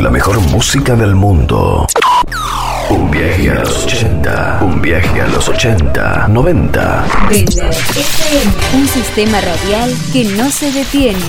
La mejor música del mundo. Un viaje a los 80. Un viaje a los 80, 90. FM, un sistema radial que no se detiene.